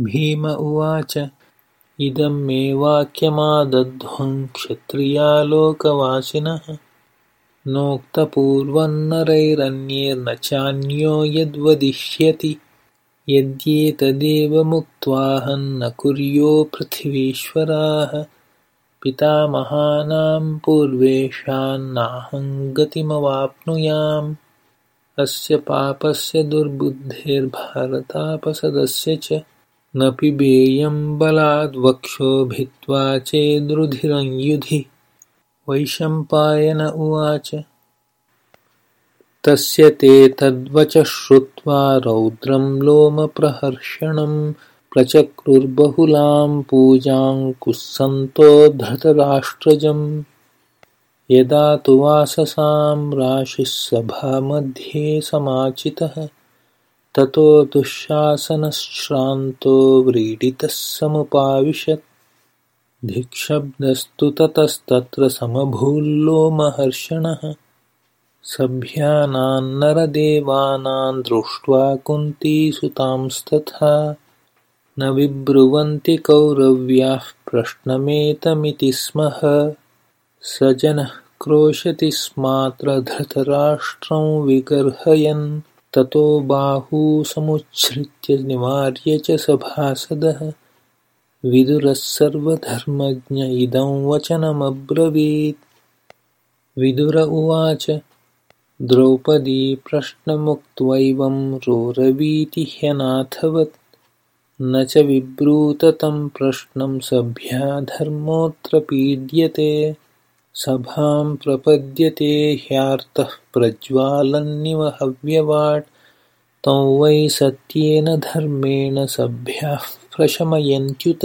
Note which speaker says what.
Speaker 1: भीम उवाच। इदं मे वाक्यमादध्वं क्षत्रियालोकवासिनः। नोक्तपूर्वं नरैरन्यैर्न चान्यो यद्वदिष्यति। यद्येतदेवमुक्त्वाहं न कुर्यो पृथिवीश्वराः। पितामहानां पूर्वेषान्नाहं गतिमवाप्नुयाम् अस्य पापस्य दुर्बुद्धेर्भारतापसदस्य च न पिबेयं बलाद्वक्षो भित्त्वा चेद्रुधिरं युधि वैशम्पायन उवाच। तस्य ते तद्वचः श्रुत्वा रौद्रं लोमप्रहर्षणं प्रचक्रुर्बहुलां पूजां कुस्सन्तो धृतराष्ट्रजम्। यदा तु वाससां राशिः सभामध्ये समाचितः ततो दुःशासनश्रान्तो व्रीडितः समुपाविशत्। धिक्शब्दस्तु ततस्तत्र समभूल्लोमहर्षणः सभ्यानां नरदेवानां दृष्ट्वा कुन्तीसुतांस्तथा न विब्रुवन्ति कौरव्याः प्रश्नमेतमिति स्मः। स जनः क्रोशति स्मात्र धृतराष्ट्रं विगर्हयन् ततो बाहू समुच्छ्रित्य निवार्य च सभासदः। विदुरः सर्वधर्मज्ञ इदं वचनमब्रवीत्। विदुर उवाच द्रौपदी प्रश्नमुक्त्वैवं रोरवीति ह्यनाथवत् न च विब्रूत तं प्रश्नं सभ्या धर्मोऽत्र पीड्यते सभां प्रपद्यते ह्यार्तः प्रज्वालन्निव हव्यवाट् तं वै सत्येन धर्मेण सभ्याः प्रशमयन्त्युत